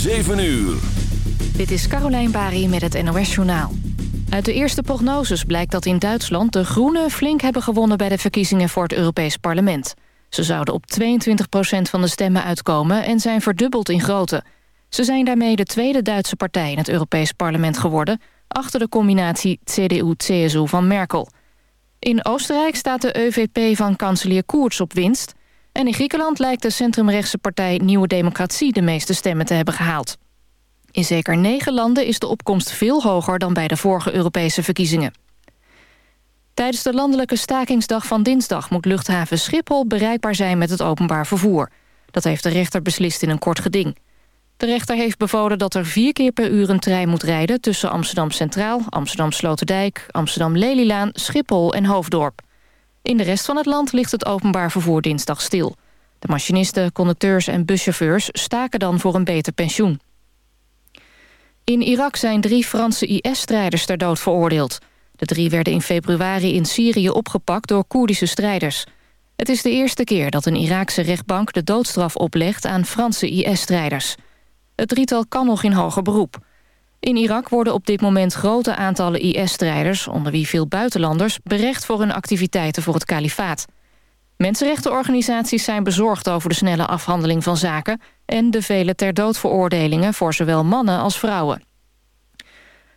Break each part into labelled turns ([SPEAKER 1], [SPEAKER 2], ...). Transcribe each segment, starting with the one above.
[SPEAKER 1] 7 uur.
[SPEAKER 2] Dit is Carolijn Bari met het NOS Journaal. Uit de eerste prognoses blijkt dat in Duitsland de Groenen flink hebben gewonnen... bij de verkiezingen voor het Europees Parlement. Ze zouden op 22% van de stemmen uitkomen en zijn verdubbeld in grootte. Ze zijn daarmee de tweede Duitse partij in het Europees Parlement geworden... achter de combinatie CDU-CSU van Merkel. In Oostenrijk staat de EVP van kanselier Koerts op winst... en in Griekenland lijkt de centrumrechtse partij Nieuwe Democratie... de meeste stemmen te hebben gehaald. In zeker negen landen is de opkomst veel hoger dan bij de vorige Europese verkiezingen. Tijdens de landelijke stakingsdag van dinsdag moet luchthaven Schiphol bereikbaar zijn met het openbaar vervoer. Dat heeft de rechter beslist in een kort geding. De rechter heeft bevolen dat er vier keer per uur een trein moet rijden... tussen Amsterdam Centraal, Amsterdam Sloterdijk, Amsterdam Lelylaan, Schiphol en Hoofddorp. In de rest van het land ligt het openbaar vervoer dinsdag stil. De machinisten, conducteurs en buschauffeurs staken dan voor een beter pensioen. In Irak zijn drie Franse IS-strijders ter dood veroordeeld. De drie werden in februari in Syrië opgepakt door Koerdische strijders. Het is de eerste keer dat een Iraakse rechtbank de doodstraf oplegt aan Franse IS-strijders. Het drietal kan nog in hoger beroep. In Irak worden op dit moment grote aantallen IS-strijders... onder wie veel buitenlanders, berecht voor hun activiteiten voor het kalifaat. Mensenrechtenorganisaties zijn bezorgd over de snelle afhandeling van zaken... en de vele ter dood veroordelingen voor zowel mannen als vrouwen.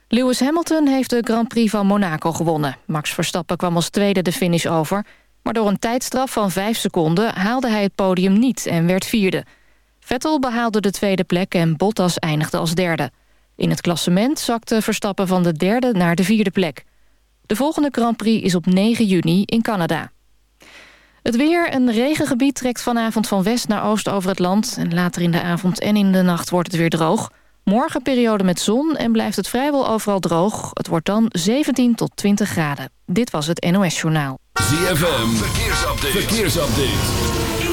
[SPEAKER 2] Lewis Hamilton heeft de Grand Prix van Monaco gewonnen. Max Verstappen kwam als tweede de finish over... maar door een tijdstraf van vijf seconden haalde hij het podium niet en werd vierde. Vettel behaalde de tweede plek en Bottas eindigde als derde. In het klassement zakte Verstappen van de derde naar de vierde plek. De volgende Grand Prix is op 9 juni in Canada. Het weer, een regengebied trekt vanavond van west naar oost over het land... en later in de avond en in de nacht wordt het weer droog. Morgen periode met zon en blijft het vrijwel overal droog. Het wordt dan 17 tot 20 graden. Dit was het NOS Journaal.
[SPEAKER 1] ZFM, verkeersupdate. verkeersupdate.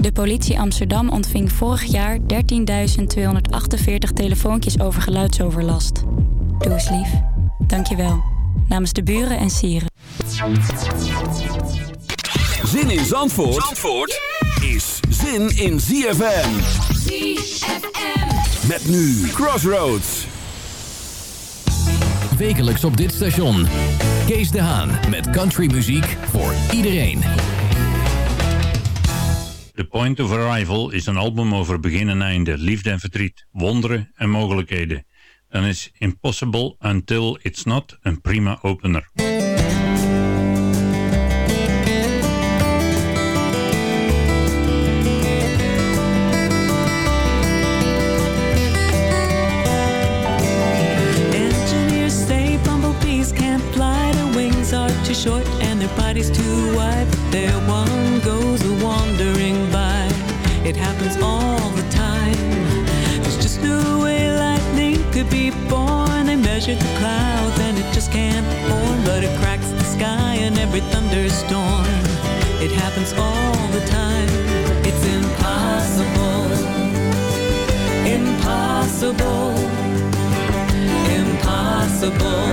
[SPEAKER 3] De politie Amsterdam ontving vorig jaar 13.248 telefoontjes over geluidsoverlast. Doe eens lief. Dankjewel. Namens de buren en sieren.
[SPEAKER 1] Zin in Zandvoort, Zandvoort is zin in ZFM.
[SPEAKER 4] ZFM.
[SPEAKER 1] Met nu Crossroads.
[SPEAKER 5] Wekelijks op dit station. Kees de Haan met countrymuziek voor iedereen.
[SPEAKER 6] The Point of Arrival is een album over begin en einde, liefde en verdriet, wonderen en mogelijkheden. Dan is Impossible Until It's Not een prima opener.
[SPEAKER 7] All the time. There's just no way lightning could be born. They measured the clouds and it just can't form, but it cracks the sky in every thunderstorm. It happens all the time. It's impossible. Impossible. Impossible.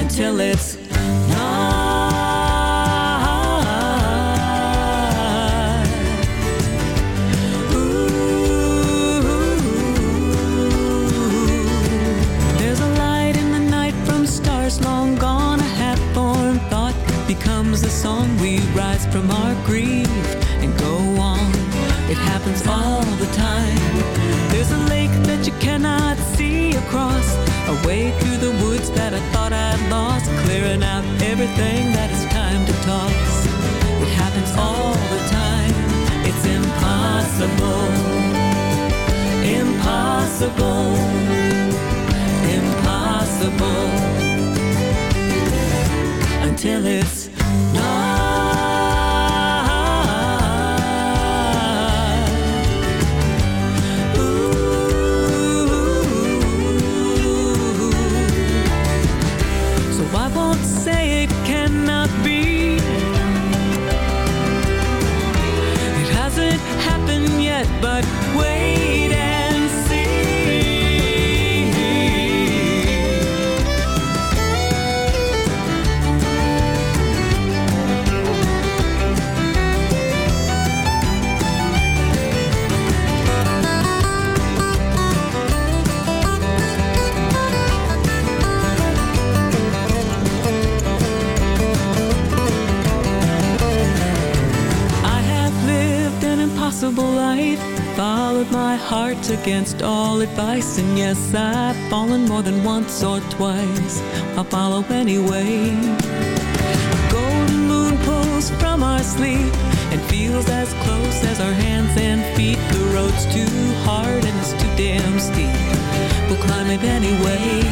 [SPEAKER 7] Until it's my against all advice, and yes, I've fallen more than once or twice. I'll follow anyway. Golden moon pulls from our sleep and feels as close as our hands and feet. The road's too hard and it's too damn steep. We'll climb it anyway.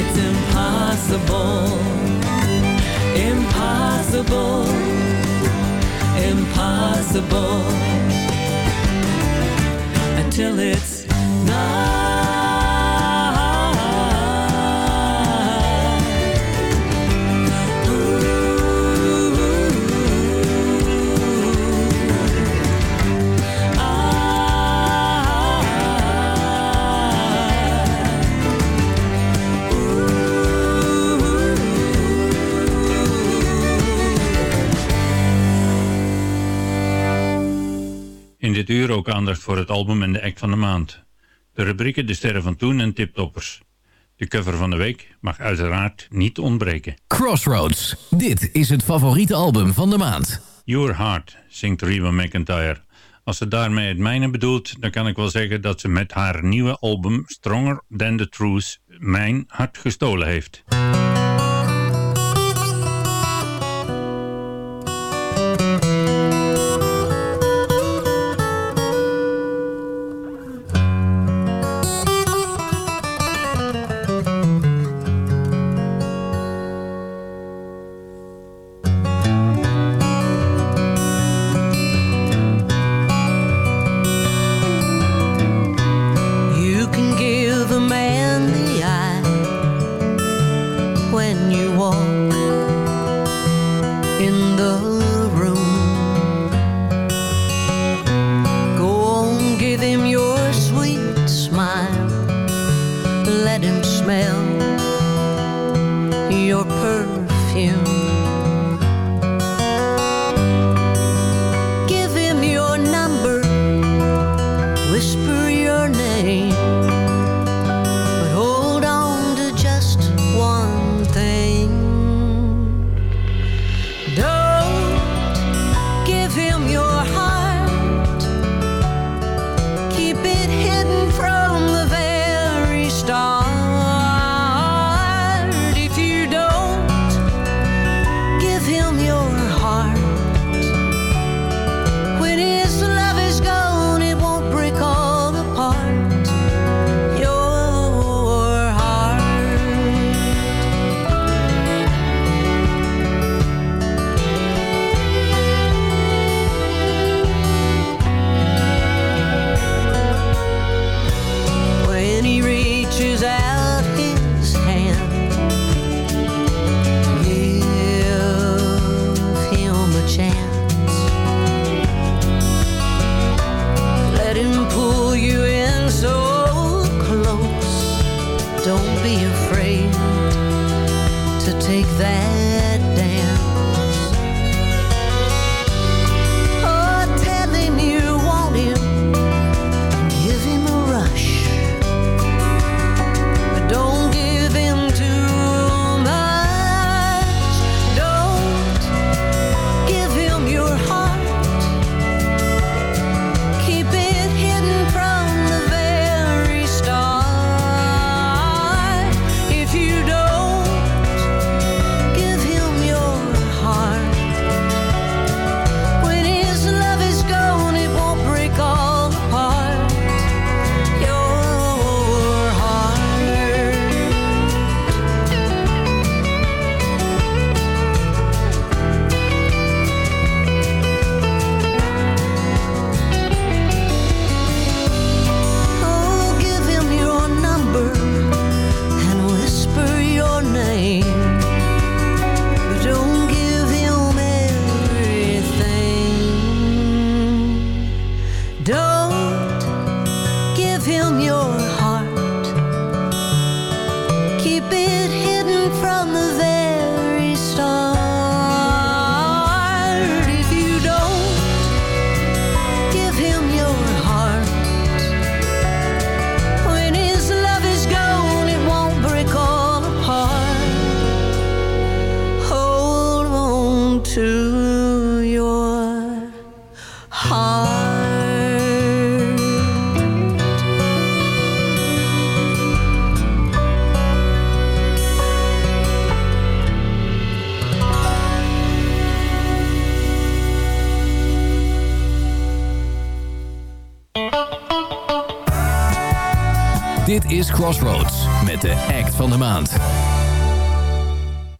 [SPEAKER 7] It's impossible. Impossible impossible till it's
[SPEAKER 6] night. Dit uur ook aandacht voor het album en de act van de maand. De rubrieken De Sterren van Toen en Tiptoppers. De cover van de week mag uiteraard niet ontbreken.
[SPEAKER 1] Crossroads. Dit is het favoriete album van de maand.
[SPEAKER 6] Your Heart, zingt Reba McIntyre. Als ze daarmee het mijne bedoelt, dan kan ik wel zeggen dat ze met haar nieuwe album Stronger Than The Truth mijn hart gestolen heeft.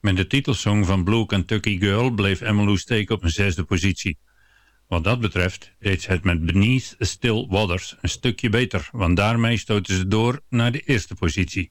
[SPEAKER 6] Met de
[SPEAKER 8] titelsong van Blue Kentucky Girl bleef Emmelou steken op een zesde positie. Wat dat betreft deed ze het met Beneath Still Waters een stukje beter, want daarmee stoten ze door naar de eerste positie.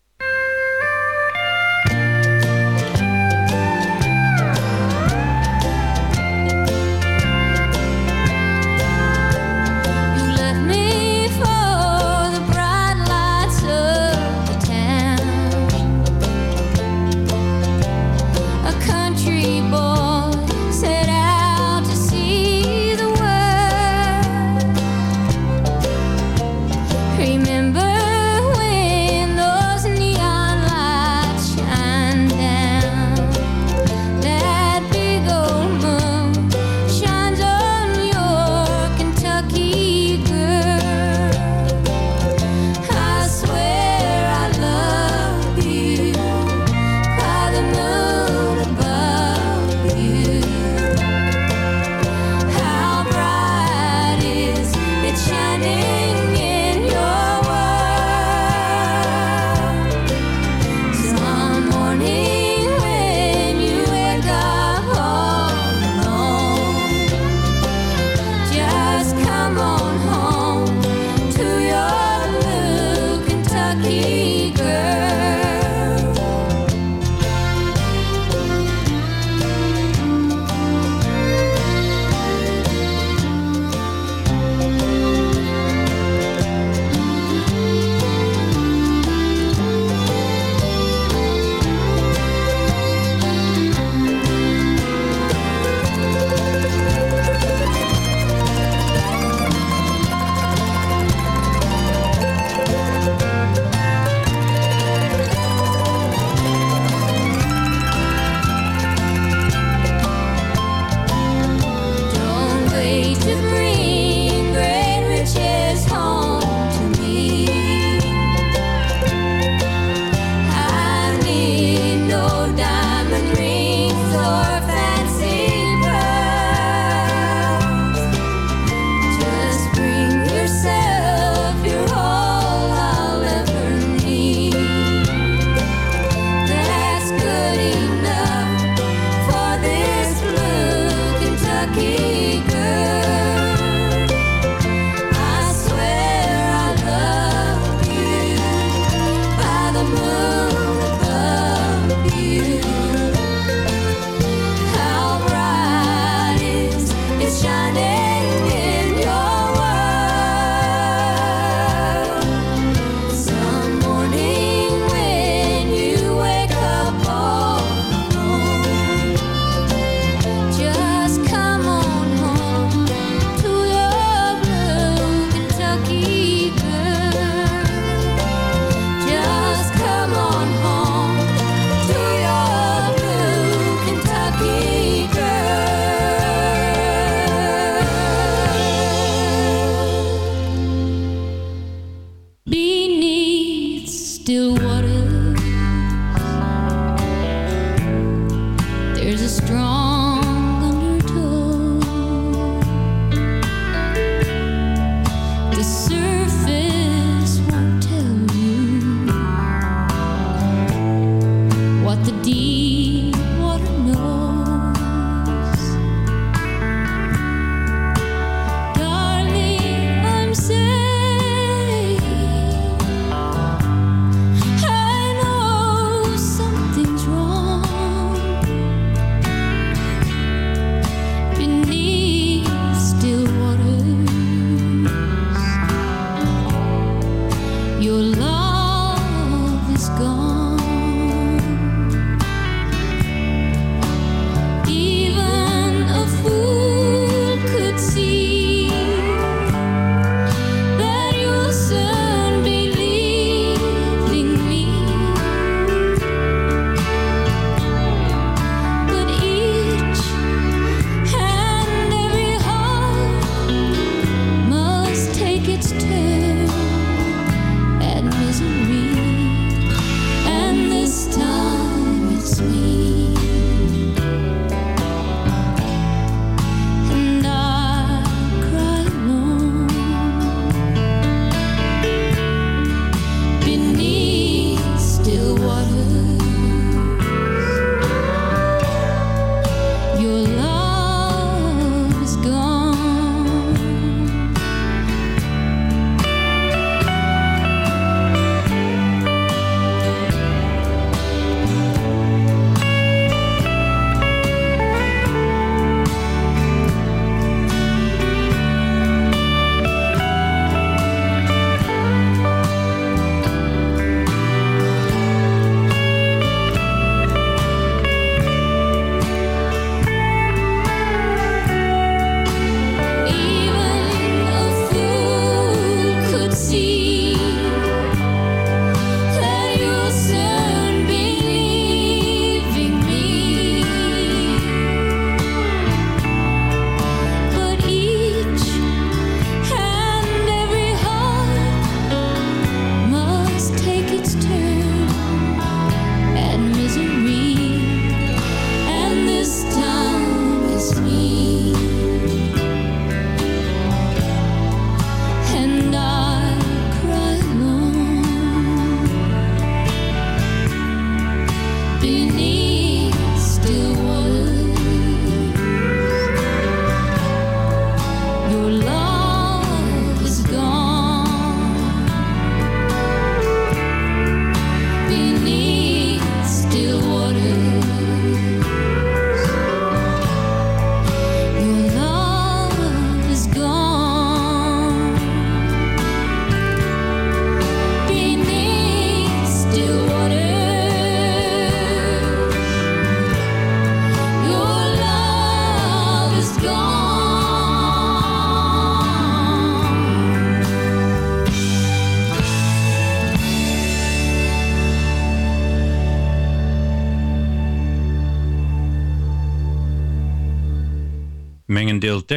[SPEAKER 8] Beneath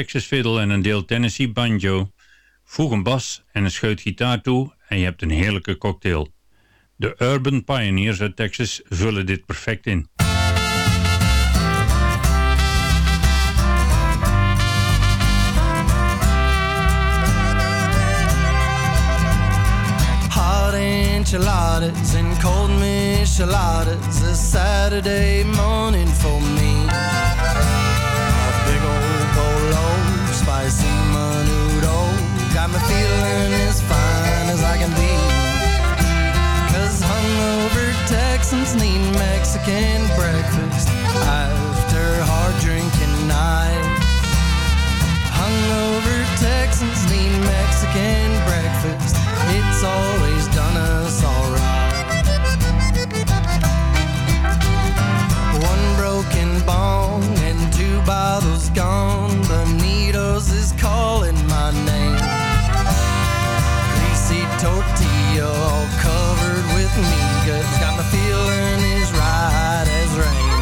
[SPEAKER 6] Texas fiddle en een deel Tennessee banjo. Voeg een bas en een scheut gitaar toe en je hebt een heerlijke cocktail. De Urban Pioneers uit Texas vullen dit perfect in.
[SPEAKER 9] Enchiladas and cold micheladas. A Saturday morning for me. Feeling as fine as I can be. Cause hungover Texans need Mexican breakfast after hard drinking. Hungover Texans need Mexican breakfast. It's always done us alright. One broken bone and two bottles gone. Bonitos is calling tortilla all covered with migas. Got my feeling as right as rain.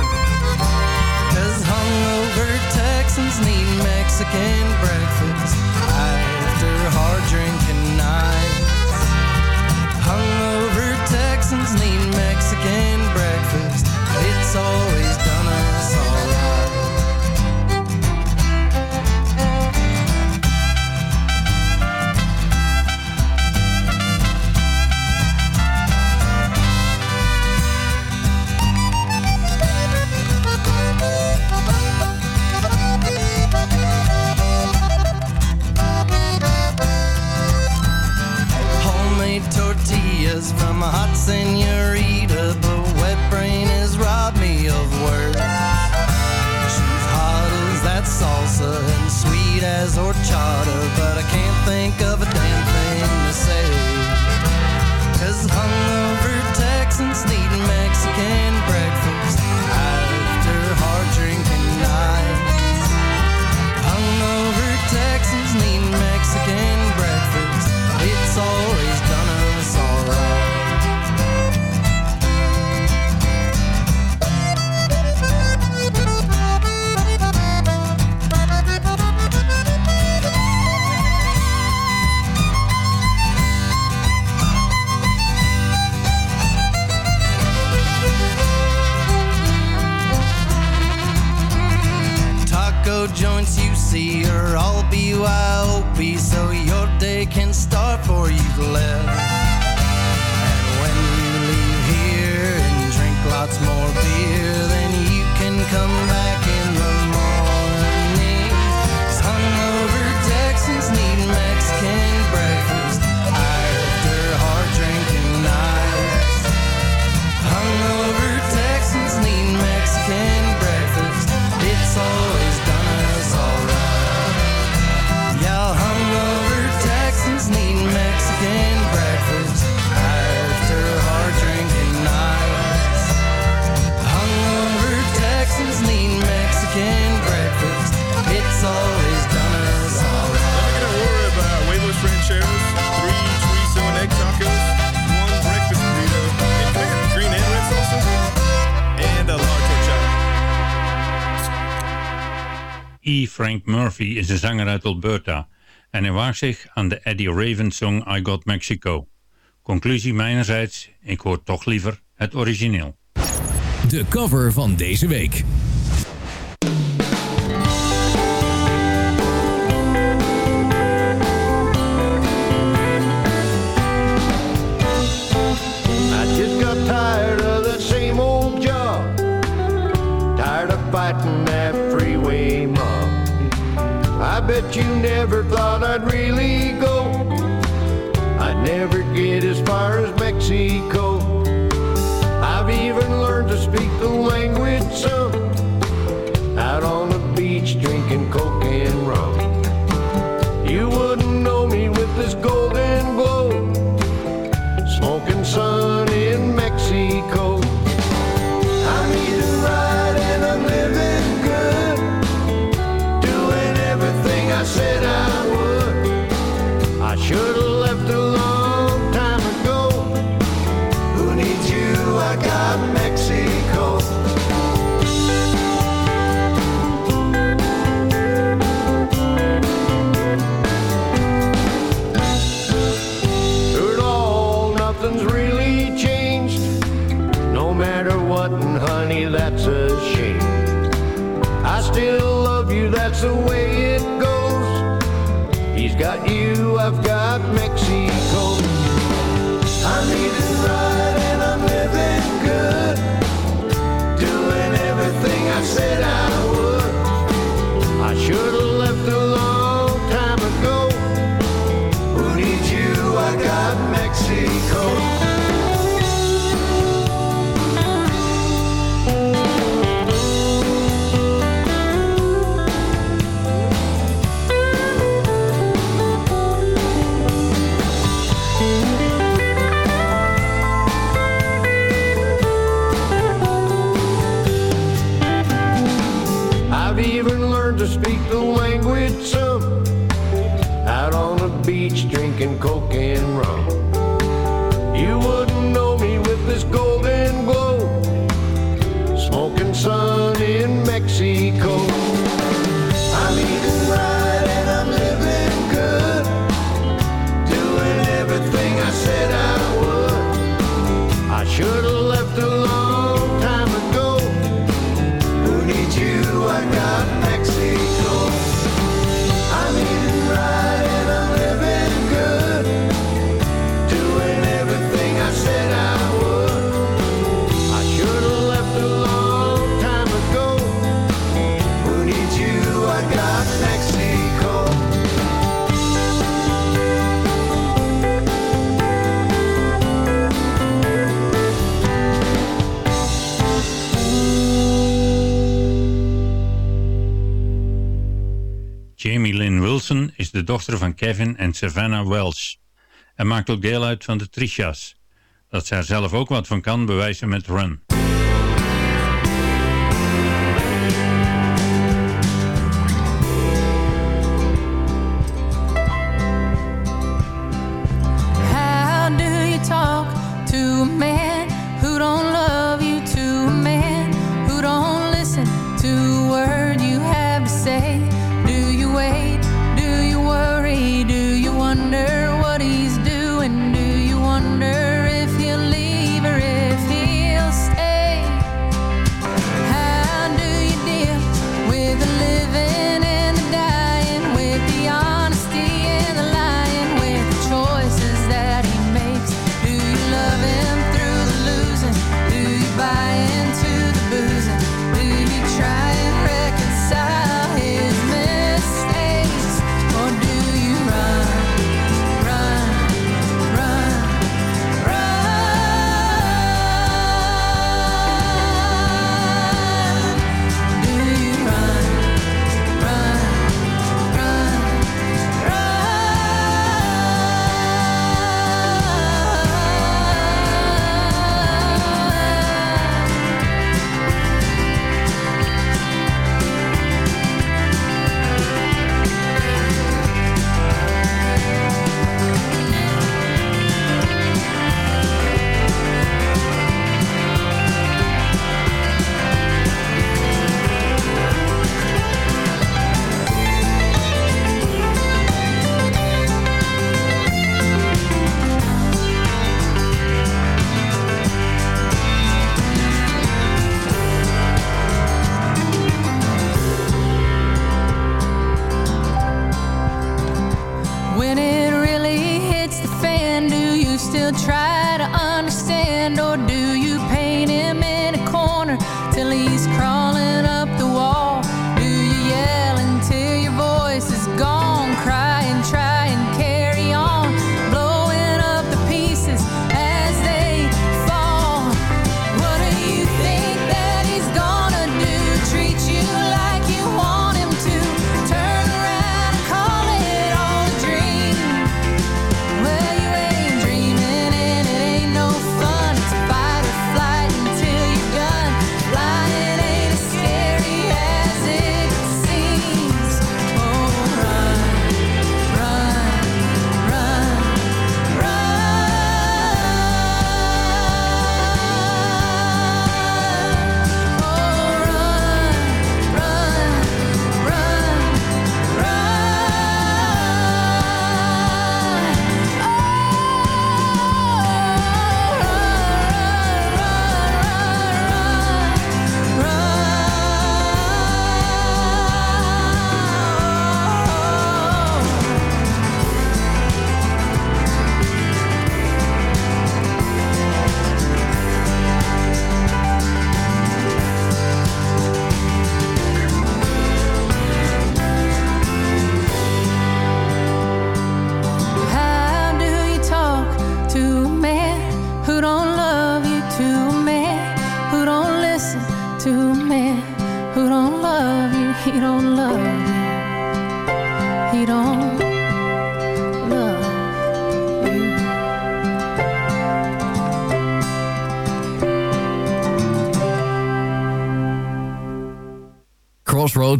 [SPEAKER 9] Cause hungover Texans need Mexican breakfast after hard drinking I'm a hot senorita, but wet brain has robbed me of words. She's hot as that salsa and sweet as horchata, but I before you've left. And when you leave here and drink lots more beer, then you can come back.
[SPEAKER 6] Frank Murphy is een zanger uit Alberta en hij waagt zich aan de Eddie Raven song I Got Mexico. Conclusie mijnerzijds, ik hoor toch liever het origineel.
[SPEAKER 1] De cover van deze week.
[SPEAKER 10] fighting bet you never thought I'd really go. I'd never get as far as Mexico. I've even learned to speak the language some.
[SPEAKER 6] dochter van Kevin en Savannah Welsh. En maakt ook deel uit van de Trishas. Dat ze er zelf ook wat van kan bewijzen met Run.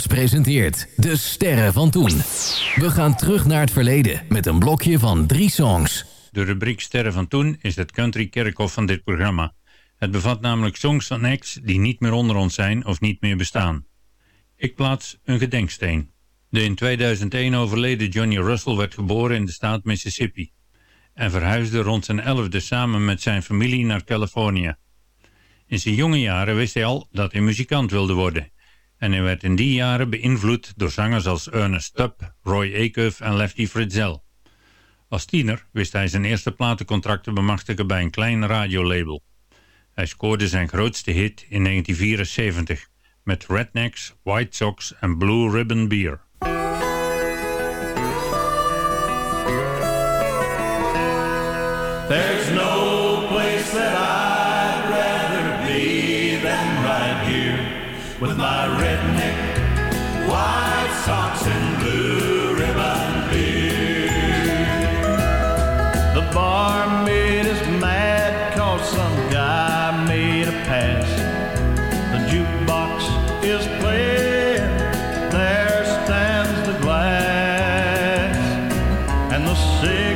[SPEAKER 11] Presenteert De Sterren van Toen. We gaan terug naar het verleden met een blokje van drie songs.
[SPEAKER 6] De rubriek Sterren van Toen is het country kerkhof van dit programma. Het bevat namelijk songs van acts die niet meer onder ons zijn of niet meer bestaan. Ik plaats een gedenksteen. De in 2001 overleden Johnny Russell werd geboren in de staat Mississippi en verhuisde rond zijn elfde samen met zijn familie naar Californië. In zijn jonge jaren wist hij al dat hij muzikant wilde worden en hij werd in die jaren beïnvloed door zangers als Ernest Tubb, Roy Acuff en Lefty Fritzell. Als tiener wist hij zijn eerste platencontract te bemachtigen bij een klein radiolabel. Hij scoorde zijn grootste hit in 1974 met Rednecks, White Sox en Blue Ribbon Beer.
[SPEAKER 12] There's
[SPEAKER 6] Six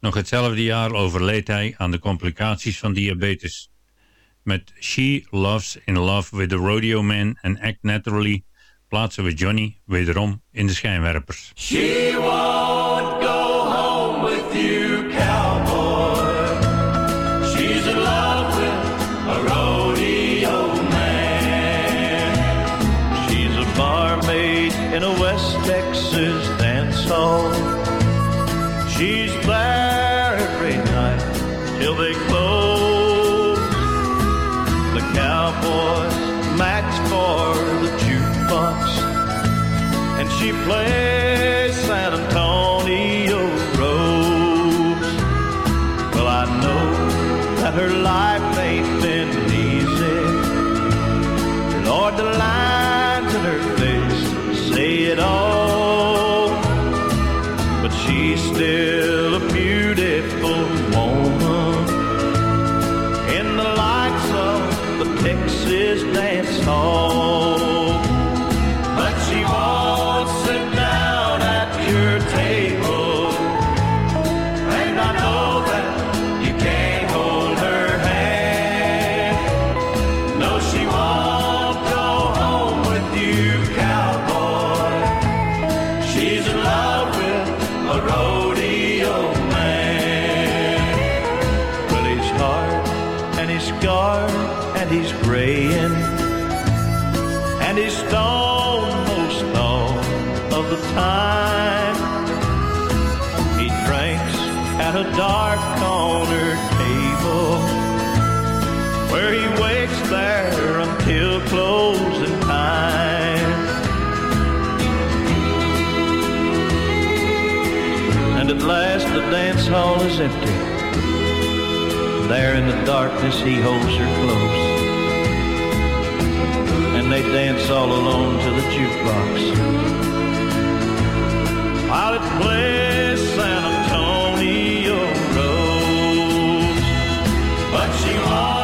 [SPEAKER 6] Nog hetzelfde jaar overleed hij aan de complicaties van diabetes. Met She Loves in Love with the Rodeo Man en Act Naturally plaatsen we Johnny wederom in de schijnwerpers.
[SPEAKER 12] She won't go home with you,
[SPEAKER 13] time. He drinks at a dark corner table where he waits there until closing time. And at last the dance hall is empty. There in the darkness he holds her close. And they dance all alone to the jukebox. While it plays San Antonio Rose.
[SPEAKER 12] But she won't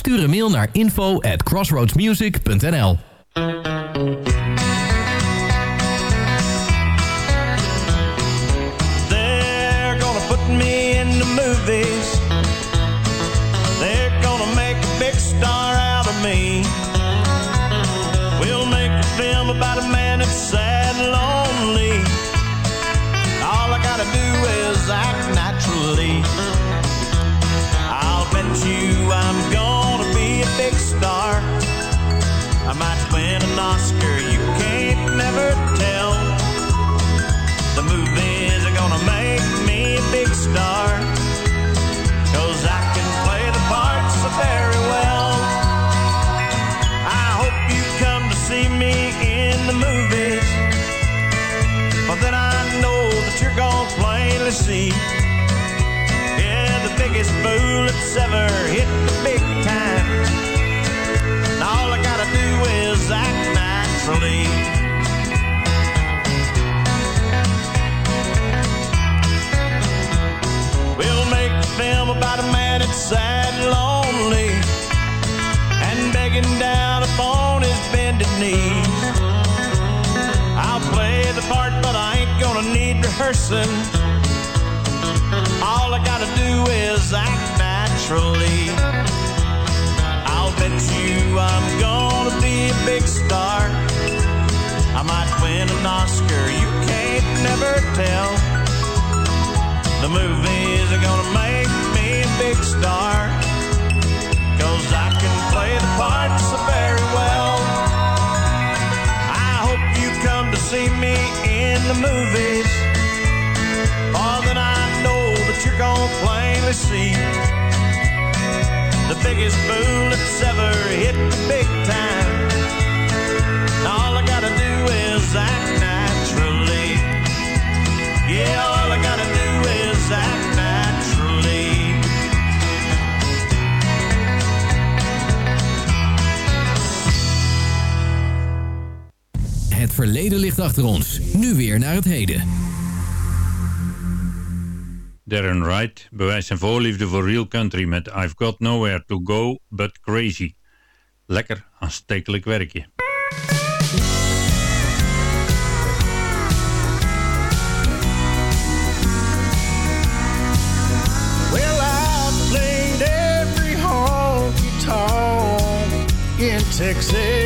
[SPEAKER 11] Stuur een mail naar info at crossroadsmusic.nl
[SPEAKER 13] They're gonna put me in the movies. They're gonna make a big star out of me. We'll make a film about a man that's sad and lonely. All I gotta do is act naturally. I might win an Oscar, you can't never tell. The movies are gonna make me a big star. Cause I can play the parts so very well. I hope you come to see me in the movies. For then I know that you're gonna plainly see. Yeah, the biggest fool that's ever hit the big time. Rehearsing. All I gotta do is act naturally. I'll bet you I'm gonna be a big star. I might win an Oscar, you can't never tell. The movies are gonna make me a big star. Cause I can play the part so very well. I hope you come to see me in the movies. More than I know, but you're gonna plainly see the
[SPEAKER 12] biggest fool that's ever hit the big time. All I gotta do is act naturally. Yeah, all I gotta do is act naturally.
[SPEAKER 11] Het verleden ligt achter ons. Nu weer naar het heden
[SPEAKER 6] Darren Wright bewijst zijn voorliefde voor real country met I've Got Nowhere To Go But Crazy. Lekker aanstekelijk werkje.
[SPEAKER 10] Well, I played every in Texas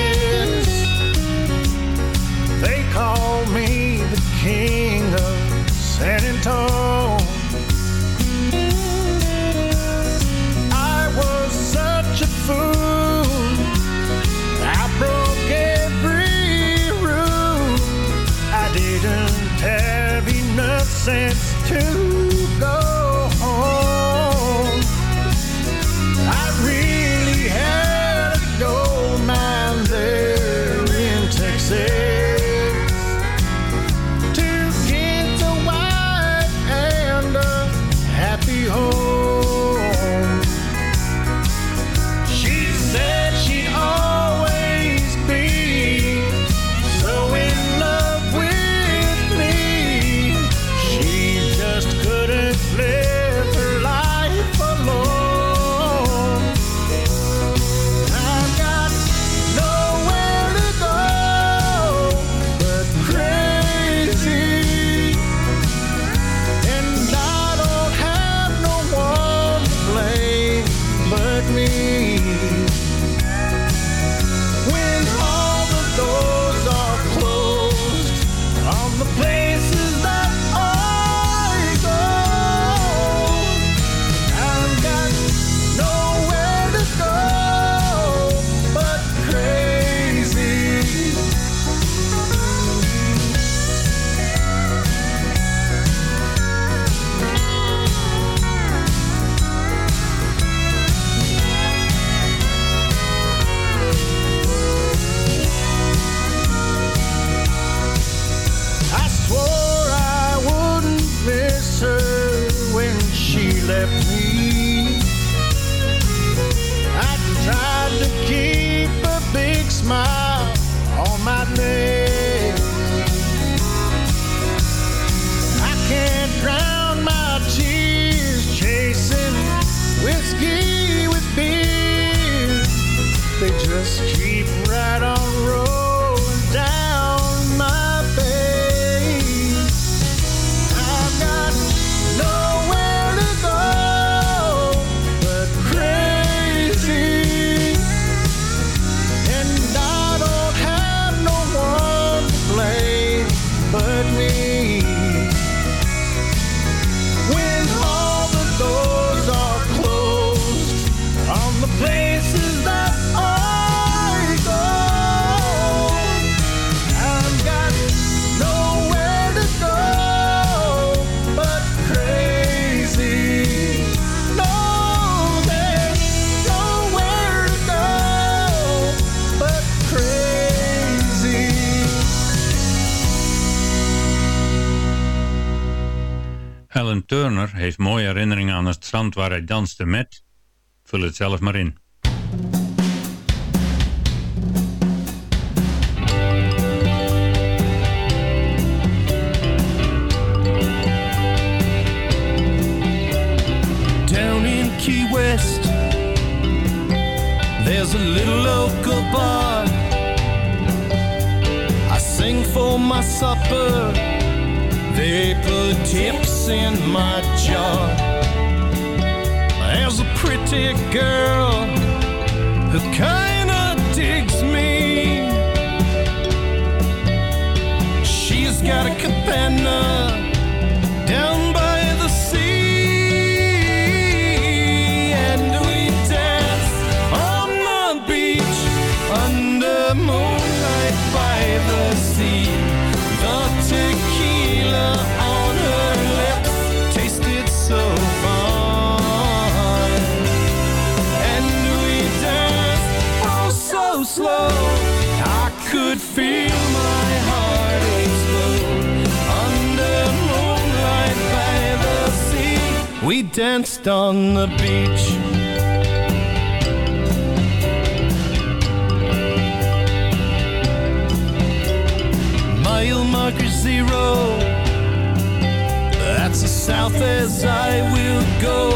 [SPEAKER 6] hij danste met... Vul het zelf maar in.
[SPEAKER 10] Down in Key West There's a little local bar I sing for my supper They put tips in my jar sick girl.
[SPEAKER 9] Danced on the beach. Mile marker zero. That's as south as I will go.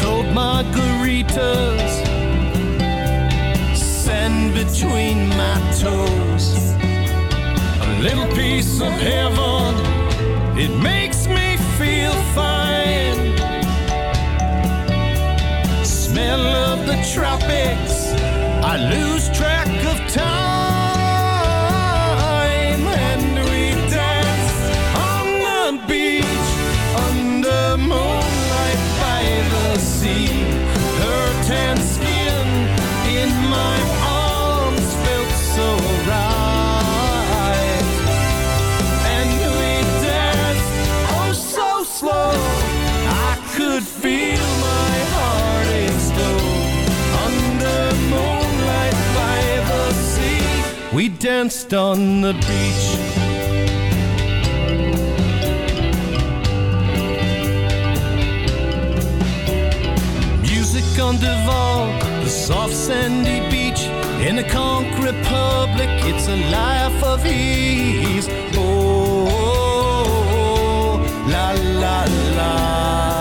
[SPEAKER 9] Cold margaritas, sand between my toes. A little piece of heaven, it makes tropics, I lose danced on the beach. Music on Duval, the soft sandy beach in the Conch Republic. It's a life of ease. Oh, oh, oh, oh. la la la.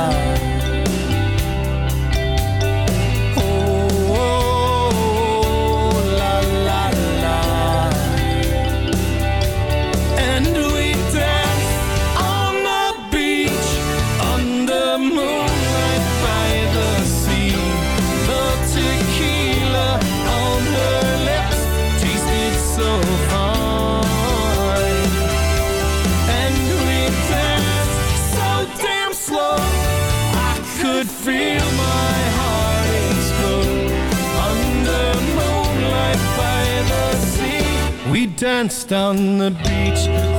[SPEAKER 9] down the beach.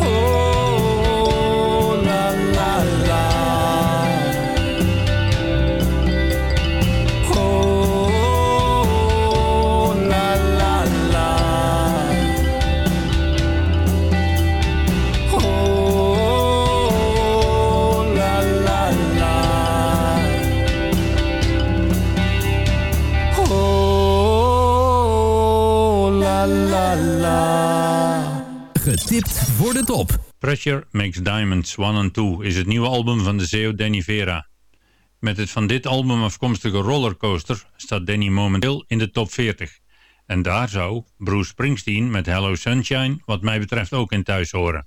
[SPEAKER 11] Getipt voor de top.
[SPEAKER 6] Pressure Makes Diamonds 1 and 2 is het nieuwe album van de CEO Danny Vera. Met het van dit album afkomstige Rollercoaster staat Danny momenteel in de top 40. En daar zou Bruce Springsteen met Hello Sunshine wat mij betreft ook in thuis horen.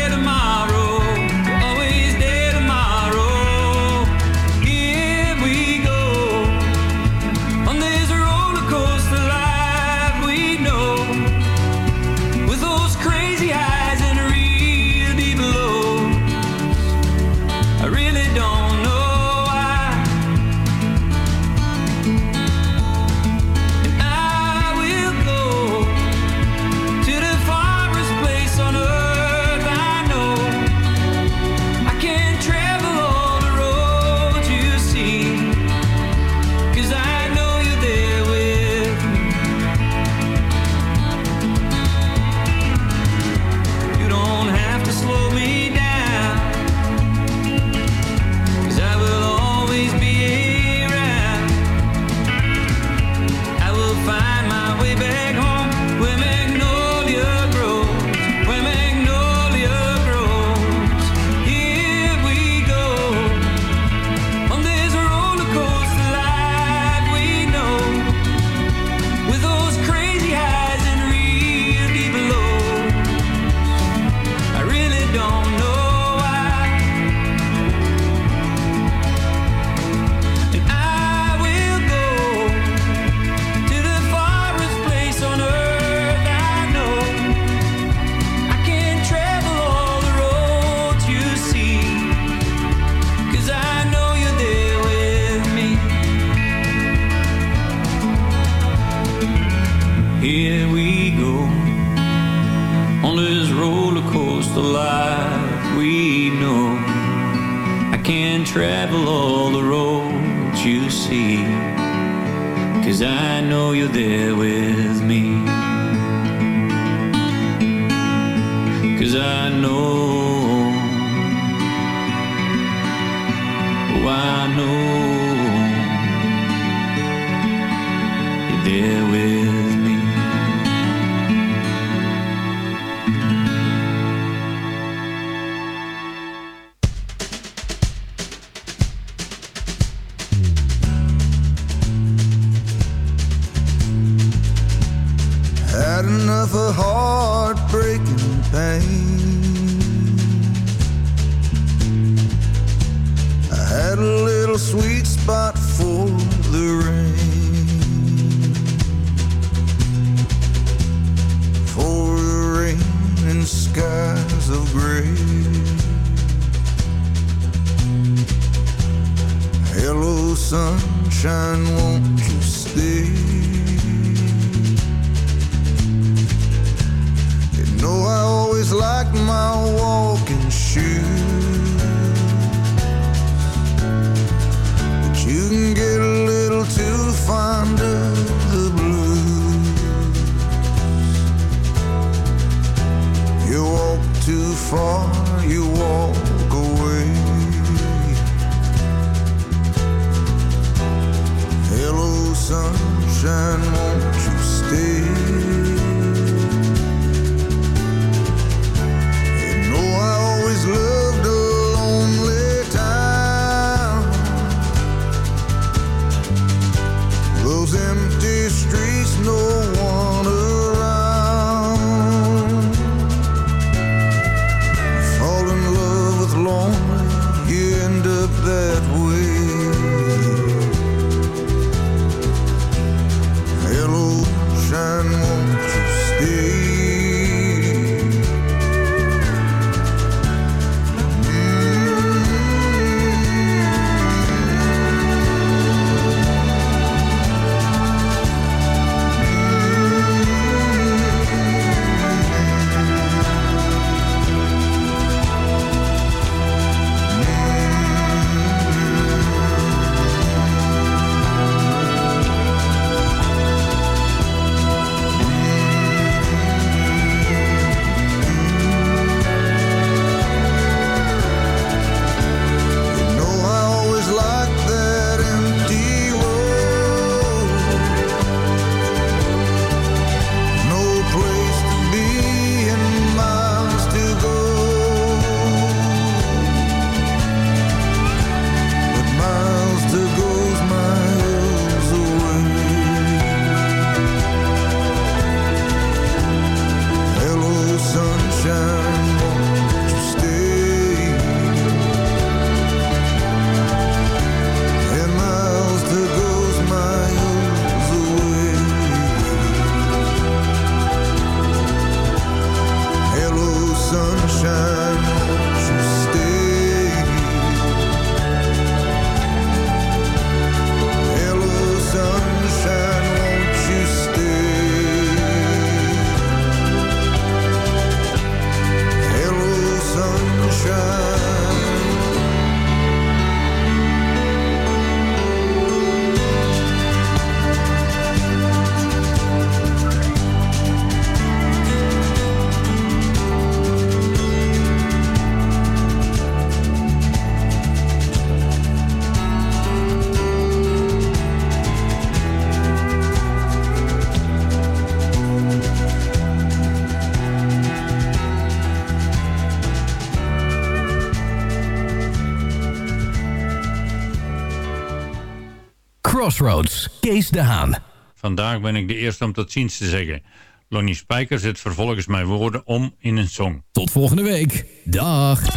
[SPEAKER 11] Crossroads, Kees de Haan.
[SPEAKER 6] Vandaag ben ik de eerste om tot ziens te zeggen. Lonnie Spijker zet vervolgens mijn woorden om in een song.
[SPEAKER 11] Tot volgende week. Dag.
[SPEAKER 12] I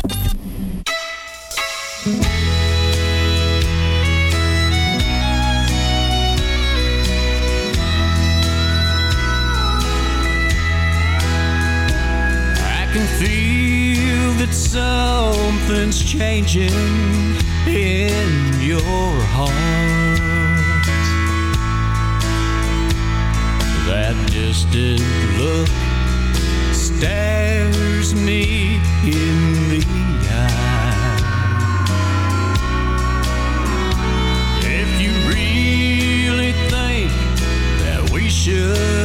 [SPEAKER 12] can feel that something's changing in your heart. That distant look stares me in the eye. If you really think that we should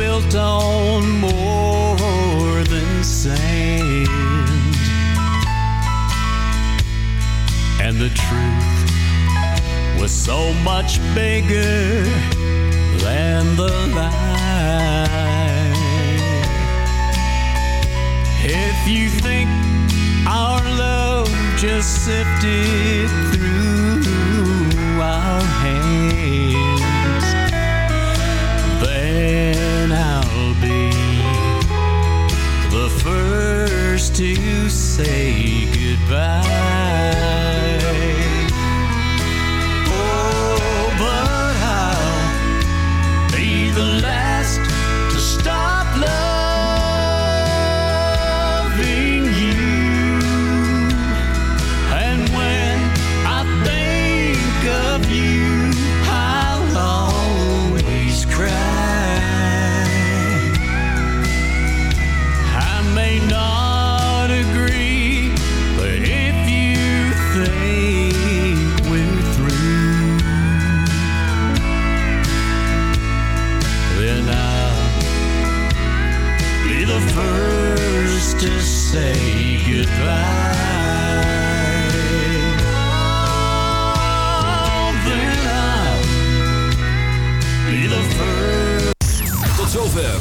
[SPEAKER 12] built on more than sand. And the truth was so much bigger than the lie. If you think our love just sifted through our hands, to say goodbye.